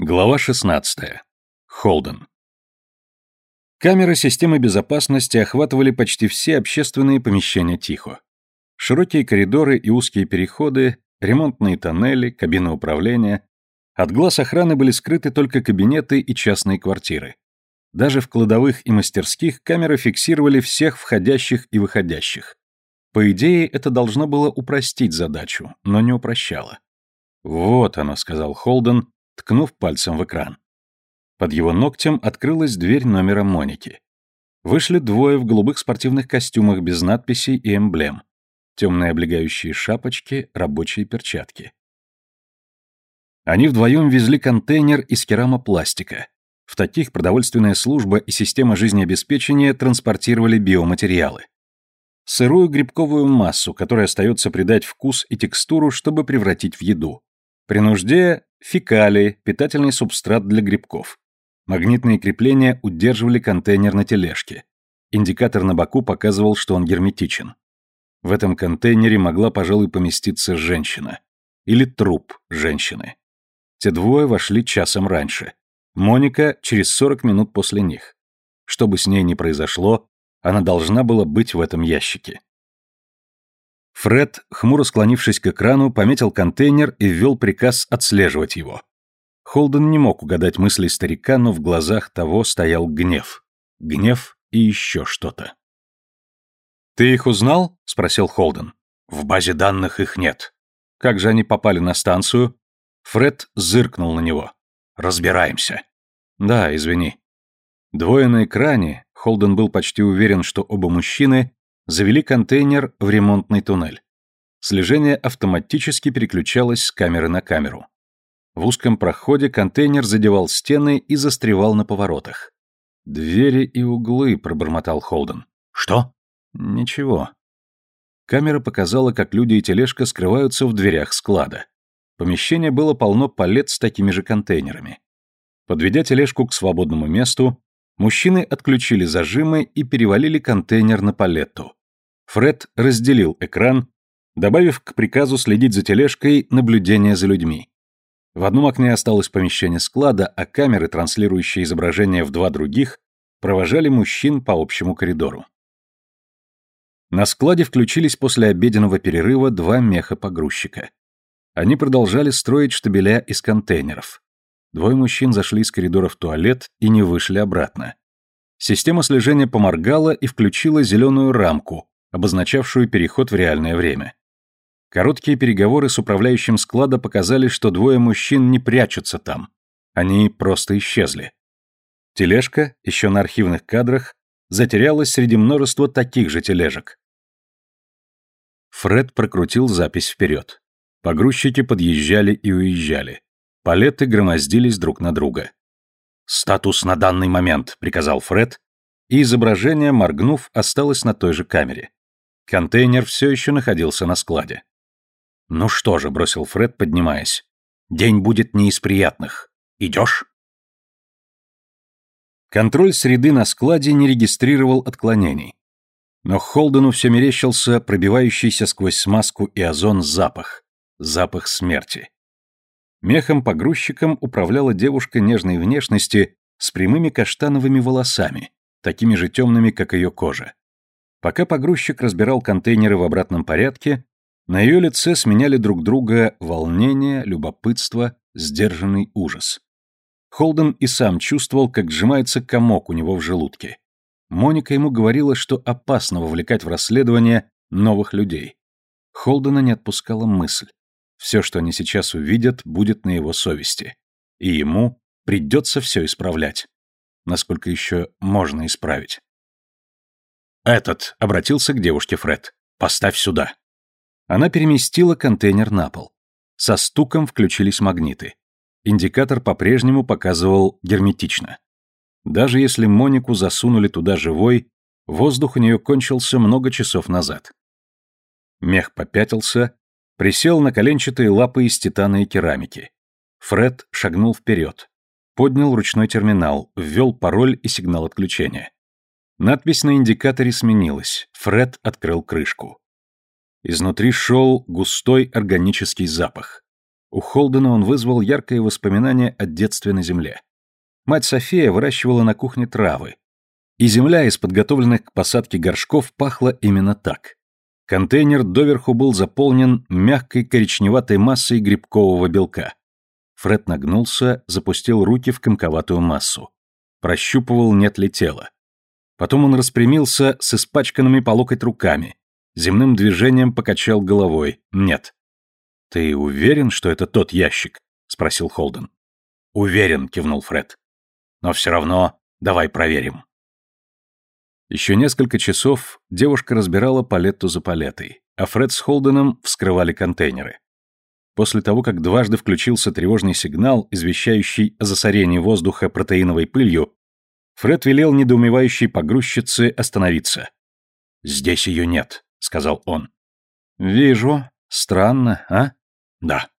Глава 16. Холден. Камеры системы безопасности охватывали почти все общественные помещения Тихо. Широкие коридоры и узкие переходы, ремонтные тоннели, кабины управления. От глаз охраны были скрыты только кабинеты и частные квартиры. Даже в кладовых и мастерских камеры фиксировали всех входящих и выходящих. По идее, это должно было упростить задачу, но не упрощало. «Вот оно», — сказал Холден, ткнув пальцем в экран. Под его ногтем открылась дверь номера Моники. Вышли двое в голубых спортивных костюмах без надписей и эмблем. Темные облегающие шапочки, рабочие перчатки. Они вдвоем везли контейнер из керамопластика. В таких продовольственная служба и система жизнеобеспечения транспортировали биоматериалы. Сырую грибковую массу, которая остается придать вкус и текстуру, чтобы превратить в еду. При нужде фекалии, питательный субстрат для грибков. Магнитные крепления удерживали контейнер на тележке. Индикатор на боку показывал, что он герметичен. В этом контейнере могла, пожалуй, поместиться женщина. Или труп женщины. Те двое вошли часом раньше. Моника через 40 минут после них. Что бы с ней ни произошло, она должна была быть в этом ящике. Фред, хмуро склонившись к экрану, пометил контейнер и ввел приказ отслеживать его. Холден не мог угадать мысли старика, но в глазах того стоял гнев. Гнев и еще что-то. «Ты их узнал?» — спросил Холден. «В базе данных их нет». «Как же они попали на станцию?» Фред зыркнул на него. «Разбираемся». «Да, извини». Двое на экране, Холден был почти уверен, что оба мужчины завели контейнер в ремонтный туннель. Слежение автоматически переключалось с камеры на камеру. В узком проходе контейнер задевал стены и застревал на поворотах. «Двери и углы», — пробормотал Холден. «Что?» «Ничего». Камера показала, как люди и тележка скрываются в дверях склада. Помещение было полно палет с такими же контейнерами. Подведя тележку к свободному месту, мужчины отключили зажимы и перевалили контейнер на палетту. Фред разделил экран, добавив к приказу следить за тележкой наблюдение за людьми. В одном окне осталось помещение склада, а камеры, транслирующие изображение в два других, провожали мужчин по общему коридору. На складе включились после обеденного перерыва два меха-погрузчика. Они продолжали строить штабеля из контейнеров. Двое мужчин зашли из коридора в туалет и не вышли обратно. Система слежения поморгала и включила зеленую рамку, обозначавшую переход в реальное время. Короткие переговоры с управляющим склада показали, что двое мужчин не прячутся там. Они просто исчезли. Тележка, еще на архивных кадрах, затерялась среди множества таких же тележек. Фред прокрутил запись вперед. Погрузчики подъезжали и уезжали. Палеты громоздились друг на друга. «Статус на данный момент», — приказал Фред, и изображение, моргнув, осталось на той же камере. Контейнер все еще находился на складе. «Ну что же», — бросил Фред, поднимаясь, — «день будет не из приятных. Идешь?» Контроль среды на складе не регистрировал отклонений. Но Холдену все мерещился пробивающийся сквозь смазку и озон запах. Запах смерти. Мехом-погрузчиком управляла девушка нежной внешности с прямыми каштановыми волосами, такими же темными, как ее кожа. Пока погрузчик разбирал контейнеры в обратном порядке, на ее лице сменяли друг друга волнение, любопытство, сдержанный ужас. Холден и сам чувствовал, как сжимается комок у него в желудке. Моника ему говорила, что опасно вовлекать в расследование новых людей. Холдена не отпускала мысль. Все, что они сейчас увидят, будет на его совести. И ему придется все исправлять. Насколько еще можно исправить. «Этот», — обратился к девушке Фред, — «поставь сюда». Она переместила контейнер на пол. Со стуком включились магниты. Индикатор по-прежнему показывал герметично. Даже если Монику засунули туда живой, воздух у нее кончился много часов назад. Мех попятился, присел на коленчатые лапы из титана и керамики. Фред шагнул вперед, поднял ручной терминал, ввел пароль и сигнал отключения. Надпись на индикаторе сменилась. Фред открыл крышку. Изнутри шел густой органический запах. У Холдена он вызвал яркое воспоминание о детстве на земле. Мать София выращивала на кухне травы, и земля из подготовленных к посадке горшков пахла именно так. Контейнер доверху был заполнен мягкой коричневатой массой грибкового белка. Фред нагнулся, запустил руки в комковатую массу. Прощупывал, нет ли тела. Потом он распрямился с испачканными по локоть руками. Земным движением покачал головой. Нет. «Ты уверен, что это тот ящик?» — спросил Холден. «Уверен», — кивнул Фред. «Но все равно давай проверим». Еще несколько часов девушка разбирала палетту за палетой, а Фред с Холденом вскрывали контейнеры. После того, как дважды включился тревожный сигнал, извещающий о засорении воздуха протеиновой пылью, Фред велел недоумевающей погрузчице остановиться. «Здесь ее нет», — сказал он. «Вижу. Странно, а?» «Да».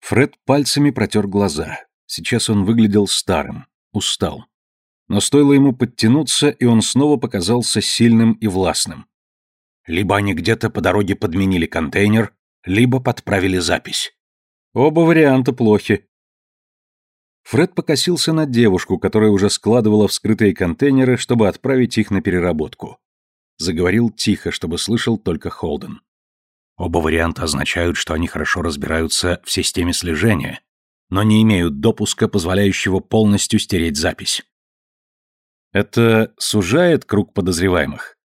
Фред пальцами протер глаза. Сейчас он выглядел старым, устал. Но стоило ему подтянуться, и он снова показался сильным и властным. Либо они где-то по дороге подменили контейнер, либо подправили запись. Оба варианта плохи. Фред покосился на девушку, которая уже складывала вскрытые контейнеры, чтобы отправить их на переработку. Заговорил тихо, чтобы слышал только Холден. Оба варианта означают, что они хорошо разбираются в системе слежения, но не имеют допуска, позволяющего полностью стереть запись. Это сужает круг подозреваемых?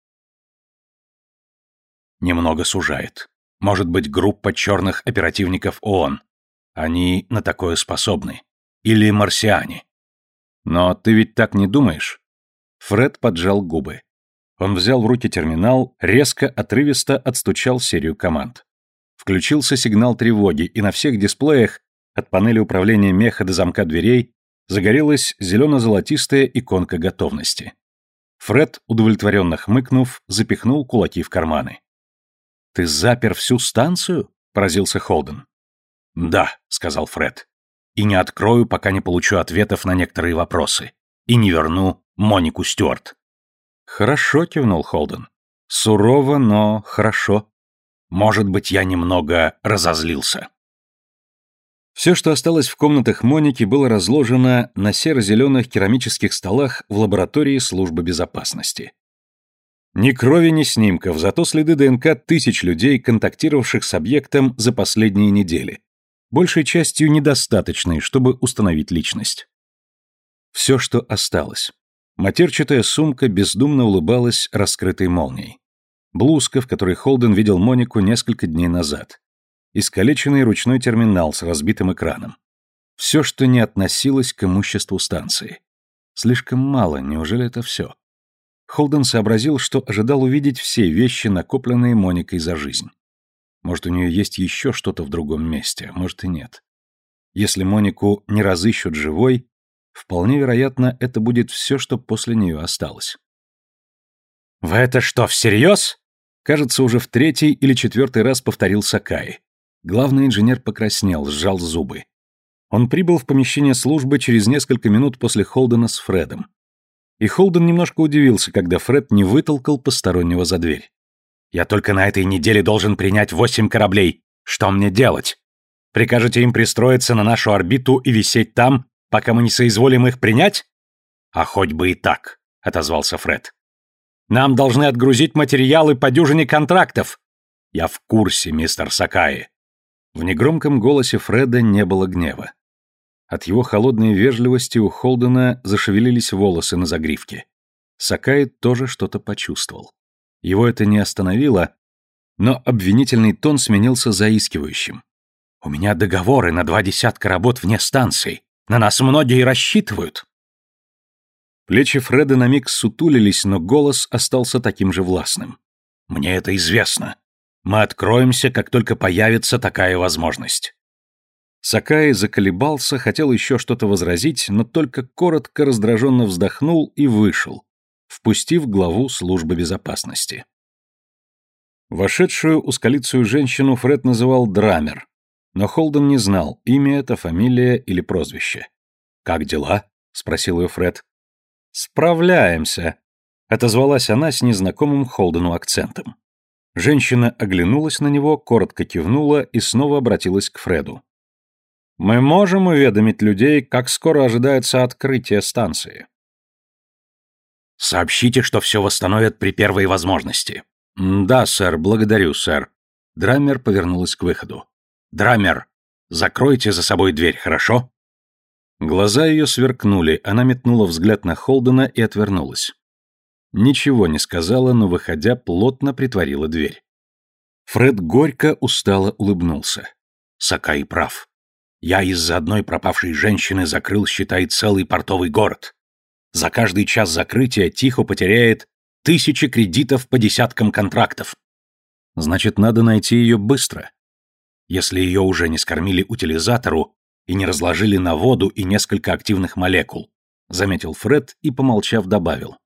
Немного сужает. Может быть, группа черных оперативников ООН. Они на такое способны. Или марсиане. Но ты ведь так не думаешь? Фред поджал губы. Он взял в руки терминал, резко, отрывисто отстучал серию команд. Включился сигнал тревоги, и на всех дисплеях, от панели управления меха до замка дверей, загорелась зелено-золотистая иконка готовности. Фред, удовлетворенно хмыкнув, запихнул кулаки в карманы. «Ты запер всю станцию?» — поразился Холден. «Да», — сказал Фред. «И не открою, пока не получу ответов на некоторые вопросы. И не верну Монику Стюарт». «Хорошо», — кивнул Холден. «Сурово, но хорошо. Может быть, я немного разозлился». Все, что осталось в комнатах Моники, было разложено на серо-зеленых керамических столах в лаборатории службы безопасности. Ни крови, ни снимков, зато следы ДНК тысяч людей, контактировавших с объектом за последние недели. Большей частью недостаточной, чтобы установить личность. Все, что осталось. Матерчатая сумка бездумно улыбалась раскрытой молнией. Блузка, в которой Холден видел Монику несколько дней назад искалеченный ручной терминал с разбитым экраном. Все, что не относилось к имуществу станции. Слишком мало, неужели это все? Холден сообразил, что ожидал увидеть все вещи, накопленные Моникой за жизнь. Может, у нее есть еще что-то в другом месте, а может и нет. Если Монику не разыщут живой, вполне вероятно, это будет все, что после нее осталось. «Вы это что, всерьез?» Кажется, уже в третий или четвертый раз повторил Сакай. Главный инженер покраснел, сжал зубы. Он прибыл в помещение службы через несколько минут после Холдена с Фредом. И Холден немножко удивился, когда Фред не вытолкал постороннего за дверь. «Я только на этой неделе должен принять восемь кораблей. Что мне делать? Прикажете им пристроиться на нашу орбиту и висеть там, пока мы не соизволим их принять?» «А хоть бы и так», — отозвался Фред. «Нам должны отгрузить материалы по дюжине контрактов». «Я в курсе, мистер Сакаи. В негромком голосе Фреда не было гнева. От его холодной вежливости у Холдена зашевелились волосы на загривке. Сакай тоже что-то почувствовал. Его это не остановило, но обвинительный тон сменился заискивающим. «У меня договоры на два десятка работ вне станции. На нас многие рассчитывают». Плечи Фреда на миг сутулились, но голос остался таким же властным. «Мне это известно. Мы откроемся, как только появится такая возможность». Сакай заколебался, хотел еще что-то возразить, но только коротко раздраженно вздохнул и вышел, впустив главу службы безопасности. Вошедшую ускалицую женщину Фред называл Драмер, но Холден не знал, имя это, фамилия или прозвище. «Как дела?» — спросил ее Фред. «Справляемся», — отозвалась она с незнакомым Холдену акцентом. Женщина оглянулась на него, коротко кивнула и снова обратилась к Фреду. Мы можем уведомить людей, как скоро ожидается открытие станции. Сообщите, что все восстановят при первой возможности. Да, сэр, благодарю, сэр. Драмер повернулась к выходу. Драмер, закройте за собой дверь, хорошо? Глаза ее сверкнули, она метнула взгляд на Холдена и отвернулась. Ничего не сказала, но, выходя, плотно притворила дверь. Фред горько устало улыбнулся. Сакай прав. Я из-за одной пропавшей женщины закрыл, считай, целый портовый город. За каждый час закрытия Тихо потеряет тысячи кредитов по десяткам контрактов. Значит, надо найти ее быстро. Если ее уже не скормили утилизатору и не разложили на воду и несколько активных молекул, заметил Фред и, помолчав, добавил.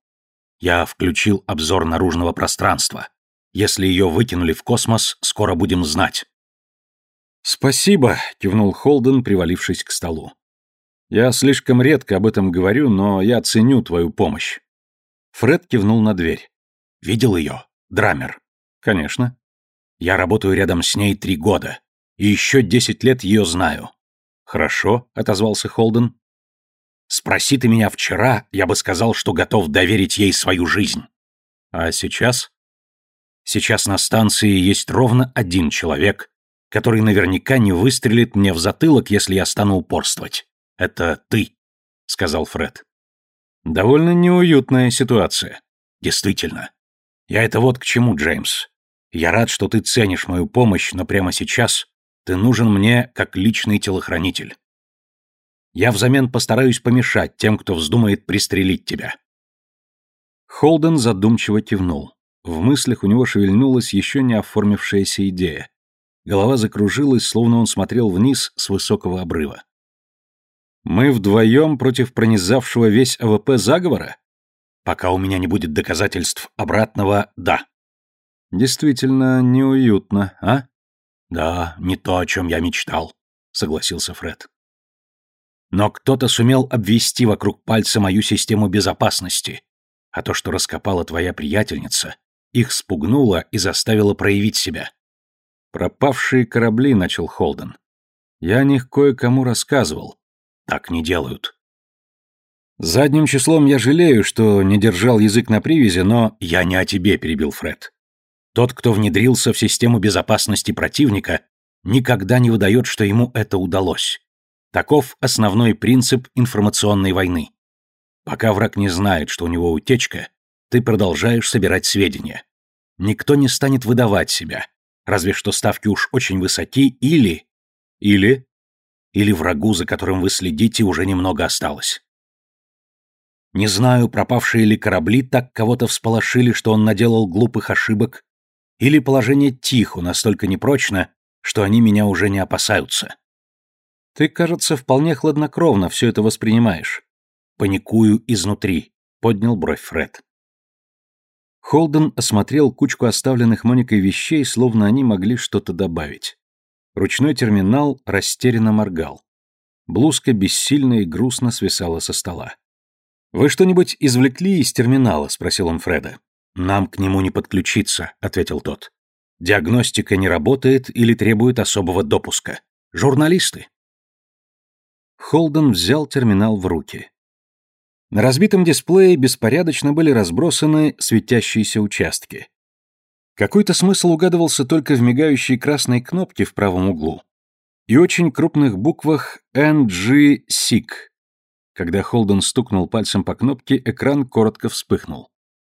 Я включил обзор наружного пространства. Если ее выкинули в космос, скоро будем знать. Спасибо, кивнул Холден, привалившись к столу. Я слишком редко об этом говорю, но я ценю твою помощь. Фред кивнул на дверь. Видел ее? Драмер. Конечно. Я работаю рядом с ней три года. И еще десять лет ее знаю. Хорошо, отозвался Холден. Спроси ты меня вчера, я бы сказал, что готов доверить ей свою жизнь. А сейчас? Сейчас на станции есть ровно один человек, который наверняка не выстрелит мне в затылок, если я стану упорствовать. Это ты, сказал Фред. Довольно неуютная ситуация. Действительно. Я это вот к чему, Джеймс. Я рад, что ты ценишь мою помощь, но прямо сейчас ты нужен мне как личный телохранитель. Я взамен постараюсь помешать тем, кто вздумает пристрелить тебя. Холден задумчиво кивнул. В мыслях у него шевельнулась еще не оформившаяся идея. Голова закружилась, словно он смотрел вниз с высокого обрыва. «Мы вдвоем против пронизавшего весь АВП заговора?» Пока у меня не будет доказательств обратного, да. Действительно неуютно, а? Да, не то, о чем я мечтал, согласился Фред. Но кто-то сумел обвести вокруг пальца мою систему безопасности, а то, что раскопала твоя приятельница, их спугнуло и заставило проявить себя. Пропавшие корабли, начал Холден. Я о них кое-кому рассказывал. Так не делают. Задним числом я жалею, что не держал язык на привязи, но я не о тебе, перебил Фред. Тот, кто внедрился в систему безопасности противника, никогда не выдает, что ему это удалось. Таков основной принцип информационной войны. Пока враг не знает, что у него утечка, ты продолжаешь собирать сведения. Никто не станет выдавать себя, разве что ставки уж очень высоки или... Или? Или врагу, за которым вы следите, уже немного осталось. Не знаю, пропавшие ли корабли так кого-то всполошили, что он наделал глупых ошибок, или положение Тихо настолько непрочно, что они меня уже не опасаются. Ты, кажется, вполне хладнокровно все это воспринимаешь. Паникую изнутри, поднял бровь Фред. Холден осмотрел кучку оставленных Моникой вещей, словно они могли что-то добавить. Ручной терминал растерянно моргал. Блузка бессильно и грустно свисала со стола. «Вы что-нибудь извлекли из терминала?» — спросил он Фреда. «Нам к нему не подключиться», — ответил тот. «Диагностика не работает или требует особого допуска. Журналисты». Холден взял терминал в руки. На разбитом дисплее беспорядочно были разбросаны светящиеся участки. Какой-то смысл угадывался только в мигающей красной кнопке в правом углу и очень крупных буквах NG SIG когда Холден стукнул пальцем по кнопке, экран коротко вспыхнул.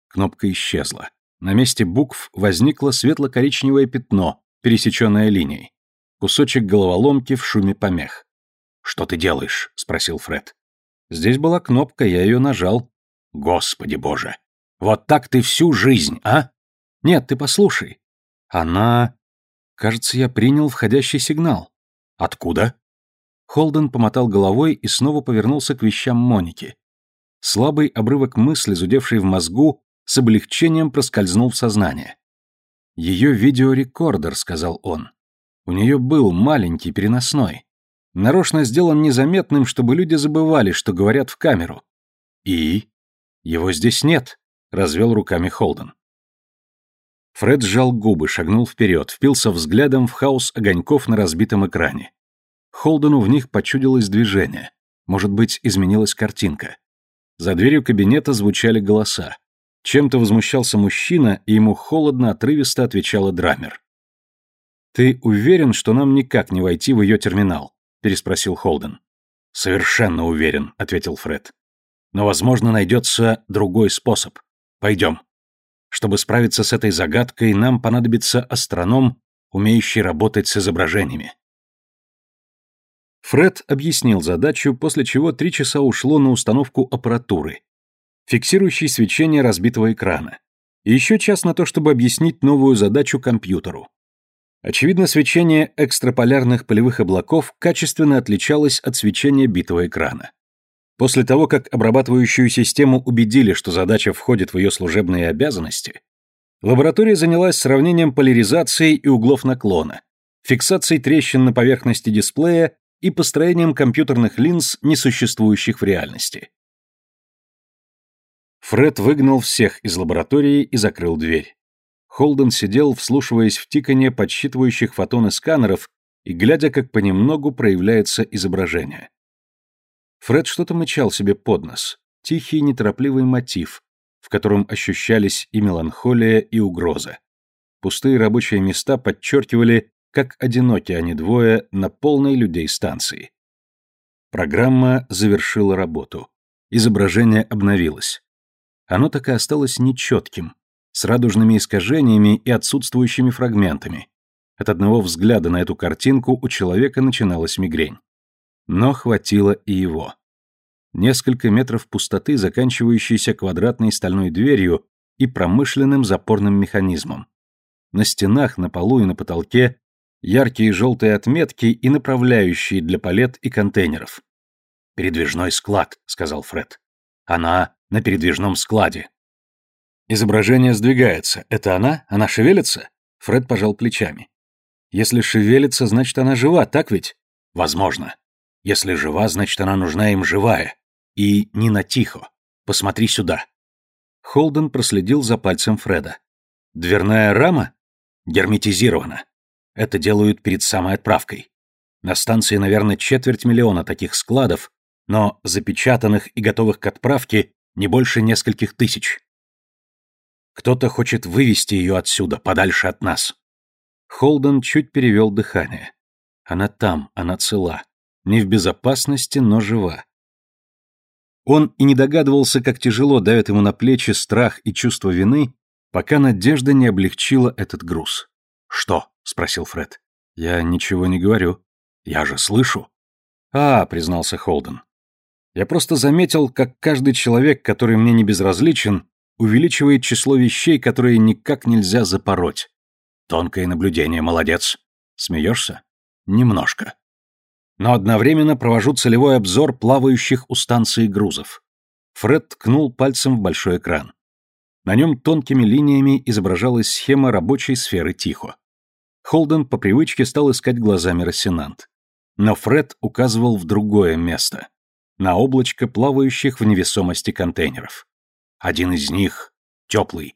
Кнопка исчезла. На месте букв возникло светло-коричневое пятно, пересеченное линией. Кусочек головоломки в шуме помех. «Что ты делаешь?» — спросил Фред. «Здесь была кнопка, я ее нажал». «Господи боже! Вот так ты всю жизнь, а?» «Нет, ты послушай. Она... Кажется, я принял входящий сигнал». «Откуда?» Холден помотал головой и снова повернулся к вещам Моники. Слабый обрывок мысли, зудевший в мозгу, с облегчением проскользнул в сознание. «Ее видеорекордер», — сказал он. «У нее был маленький, переносной. Нарочно сделан незаметным, чтобы люди забывали, что говорят в камеру». «И?» «Его здесь нет», — развел руками Холден. Фред сжал губы, шагнул вперед, впился взглядом в хаос огоньков на разбитом экране. Холдену в них почудилось движение. Может быть, изменилась картинка. За дверью кабинета звучали голоса. Чем-то возмущался мужчина, и ему холодно, отрывисто отвечала Драмер. «Ты уверен, что нам никак не войти в ее терминал?» – переспросил Холден. «Совершенно уверен», – ответил Фред. «Но, возможно, найдется другой способ. Пойдем. Чтобы справиться с этой загадкой, нам понадобится астроном, умеющий работать с изображениями». Фред объяснил задачу, после чего три часа ушло на установку аппаратуры, фиксирующей свечение разбитого экрана, и еще час на то, чтобы объяснить новую задачу компьютеру. Очевидно, свечение экстраполярных полевых облаков качественно отличалось от свечения битого экрана. После того, как обрабатывающую систему убедили, что задача входит в ее служебные обязанности, лаборатория занялась сравнением поляризации и углов наклона, фиксацией трещин на поверхности дисплея и построением компьютерных линз, несуществующих в реальности. Фред выгнал всех из лаборатории и закрыл дверь. Холден сидел, вслушиваясь в тиканье подсчитывающих фотоны сканеров и глядя, как понемногу проявляется изображение. Фред что-то мычал себе под нос. Тихий, неторопливый мотив, в котором ощущались и меланхолия, и угроза. Пустые рабочие места подчеркивали как одиноки они двое на полной людей станции. Программа завершила работу. Изображение обновилось. Оно так и осталось нечетким, с радужными искажениями и отсутствующими фрагментами. От одного взгляда на эту картинку у человека начиналась мигрень. Но хватило и его. Несколько метров пустоты, заканчивающейся квадратной стальной дверью и промышленным запорным механизмом. На стенах, на полу и на потолке яркие желтые отметки и направляющие для палет и контейнеров. «Передвижной склад», — сказал Фред. «Она на передвижном складе». Изображение сдвигается. Это она? Она шевелится? Фред пожал плечами. Если шевелится, значит, она жива, так ведь? Возможно. Если жива, значит, она нужна им живая. И не на тихо. Посмотри сюда. Холден проследил за пальцем Фреда. Дверная рама герметизирована. Это делают перед самой отправкой. На станции, наверное, четверть миллиона таких складов, но запечатанных и готовых к отправке не больше нескольких тысяч. Кто-то хочет вывести ее отсюда, подальше от нас. Холден чуть перевел дыхание. Она там, она цела. Не в безопасности, но жива. Он и не догадывался, как тяжело давит ему на плечи страх и чувство вины, пока надежда не облегчила этот груз. «Что?» — спросил Фред. «Я ничего не говорю. Я же слышу». «А», — признался Холден. «Я просто заметил, как каждый человек, который мне не безразличен, увеличивает число вещей, которые никак нельзя запороть. Тонкое наблюдение, молодец. Смеешься? Немножко. Но одновременно провожу целевой обзор плавающих у станции грузов. Фред ткнул пальцем в большой экран. На нем тонкими линиями изображалась схема рабочей сферы Тихо. Холден по привычке стал искать глазами Рассенант. Но Фред указывал в другое место. На облачко плавающих в невесомости контейнеров. Один из них теплый.